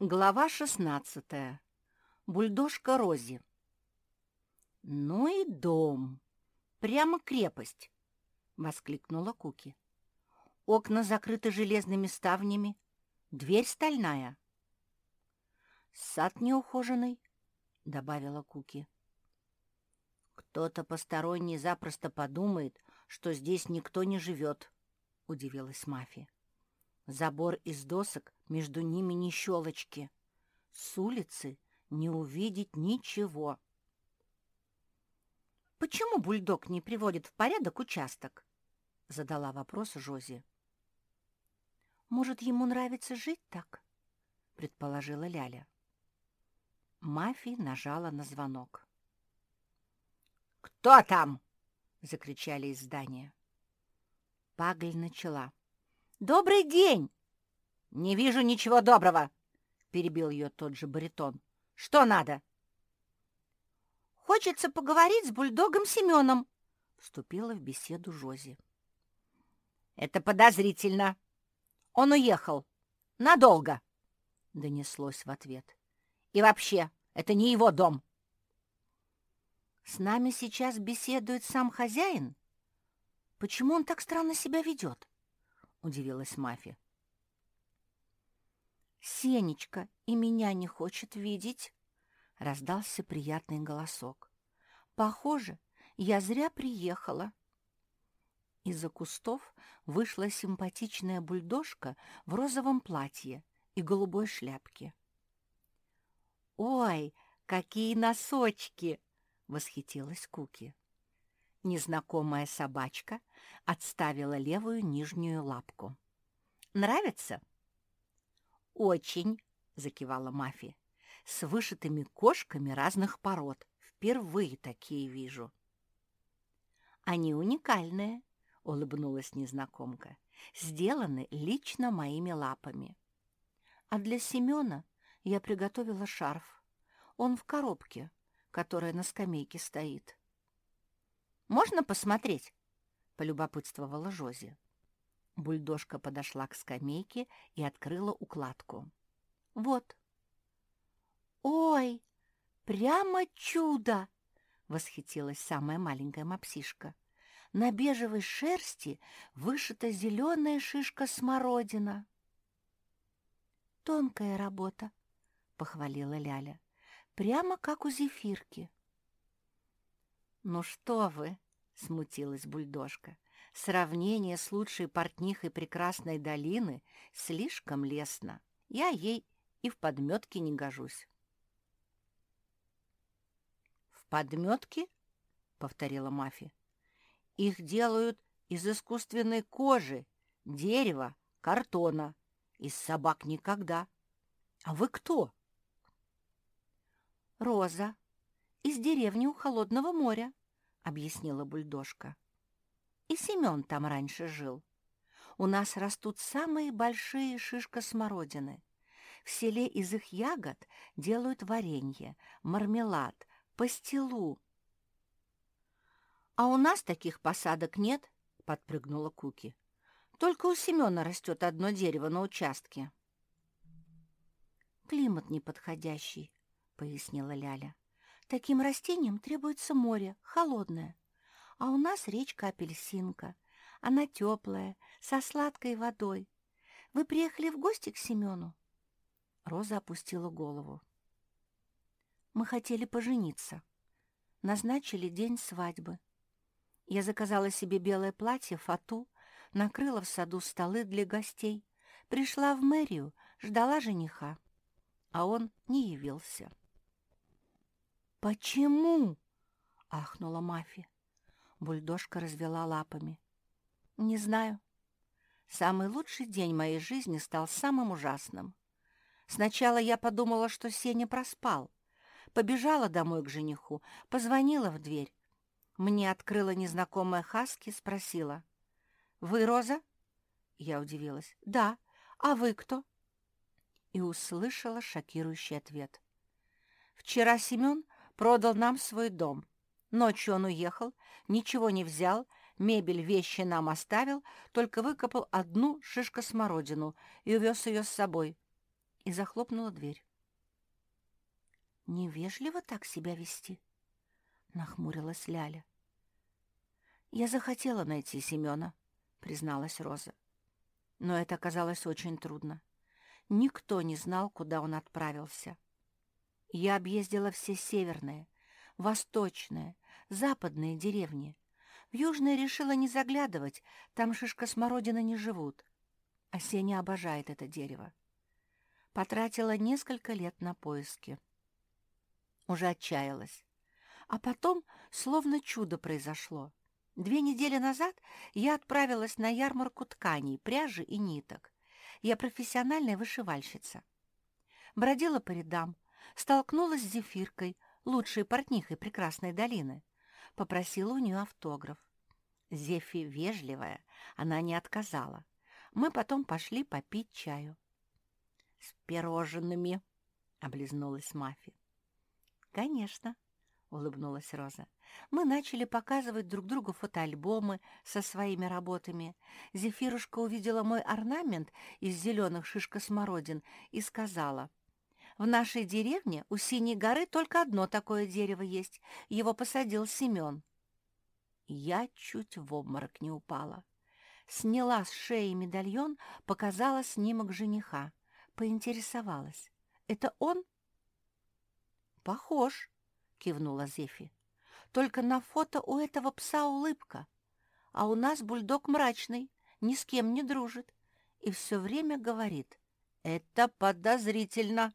Глава шестнадцатая. Бульдожка Рози. «Ну и дом! Прямо крепость!» — воскликнула Куки. «Окна закрыты железными ставнями, дверь стальная». «Сад неухоженный», — добавила Куки. «Кто-то посторонний запросто подумает, что здесь никто не живет», — удивилась Мафия. Забор из досок, между ними ни щелочки. С улицы не увидеть ничего. «Почему бульдог не приводит в порядок участок?» — задала вопрос Жози. «Может, ему нравится жить так?» — предположила Ляля. Мафи нажала на звонок. «Кто там?» — закричали из здания. Пагль начала. «Добрый день!» «Не вижу ничего доброго!» — перебил ее тот же баритон. «Что надо?» «Хочется поговорить с бульдогом Семеном», — вступила в беседу Жози. «Это подозрительно. Он уехал. Надолго», — донеслось в ответ. «И вообще, это не его дом». «С нами сейчас беседует сам хозяин? Почему он так странно себя ведет?» — удивилась Мафи. «Сенечка и меня не хочет видеть», — раздался приятный голосок. «Похоже, я зря приехала». Из-за кустов вышла симпатичная бульдожка в розовом платье и голубой шляпке. «Ой, какие носочки!» — восхитилась Куки. Незнакомая собачка отставила левую нижнюю лапку. «Нравится?» «Очень», — закивала Мафи. «С вышитыми кошками разных пород. Впервые такие вижу». «Они уникальные», — улыбнулась незнакомка. «Сделаны лично моими лапами. А для Семена я приготовила шарф. Он в коробке, которая на скамейке стоит». Можно посмотреть?» — полюбопытствовала Жози. Бульдожка подошла к скамейке и открыла укладку. «Вот». «Ой, прямо чудо!» — восхитилась самая маленькая мопсишка. На бежевой шерсти вышита зеленая шишка смородина. «Тонкая работа», — похвалила Ляля, — «прямо как у зефирки». «Ну что вы!» — смутилась бульдожка. «Сравнение с лучшей портнихой прекрасной долины слишком лестно. Я ей и в подметке не гожусь». «В подметке?» — повторила Мафи. «Их делают из искусственной кожи, дерева, картона. Из собак никогда. А вы кто?» «Роза, из деревни у Холодного моря», — объяснила бульдожка. «И Семен там раньше жил. У нас растут самые большие шишка-смородины. В селе из их ягод делают варенье, мармелад, пастилу». «А у нас таких посадок нет», — подпрыгнула Куки. «Только у Семена растет одно дерево на участке». «Климат неподходящий», — пояснила Ляля. Таким растениям требуется море, холодное. А у нас речка Апельсинка. Она теплая, со сладкой водой. Вы приехали в гости к Семену?» Роза опустила голову. «Мы хотели пожениться. Назначили день свадьбы. Я заказала себе белое платье, фату, накрыла в саду столы для гостей, пришла в мэрию, ждала жениха, а он не явился». «Почему?» — ахнула Мафи. Бульдожка развела лапами. «Не знаю. Самый лучший день моей жизни стал самым ужасным. Сначала я подумала, что Сеня проспал. Побежала домой к жениху, позвонила в дверь. Мне открыла незнакомая Хаски, спросила. «Вы Роза?» Я удивилась. «Да. А вы кто?» И услышала шокирующий ответ. «Вчера Семен продал нам свой дом. Ночью он уехал, ничего не взял, мебель, вещи нам оставил, только выкопал одну шишко-смородину и увез ее с собой. и захлопнула дверь. «Невежливо так себя вести», — нахмурилась Ляля. «Я захотела найти Семена», — призналась Роза. Но это оказалось очень трудно. Никто не знал, куда он отправился. Я объездила все северные, восточные, западные деревни. В южные решила не заглядывать, там шишка смородина не живут. А обожает это дерево. Потратила несколько лет на поиски. Уже отчаялась. А потом словно чудо произошло. Две недели назад я отправилась на ярмарку тканей, пряжи и ниток. Я профессиональная вышивальщица. Бродила по рядам, столкнулась с Зефиркой, лучшей портнихой прекрасной долины. Попросила у нее автограф. Зефи вежливая, она не отказала. Мы потом пошли попить чаю. — С пирожными, — облизнулась Мафи. — Конечно, — улыбнулась Роза. «Мы начали показывать друг другу фотоальбомы со своими работами. Зефирушка увидела мой орнамент из зеленых шишка-смородин и сказала, «В нашей деревне у Синей горы только одно такое дерево есть. Его посадил Семен». Я чуть в обморок не упала. Сняла с шеи медальон, показала снимок жениха. Поинтересовалась. «Это он?» «Похож», — кивнула Зефи. «Только на фото у этого пса улыбка, а у нас бульдог мрачный, ни с кем не дружит и все время говорит «это подозрительно».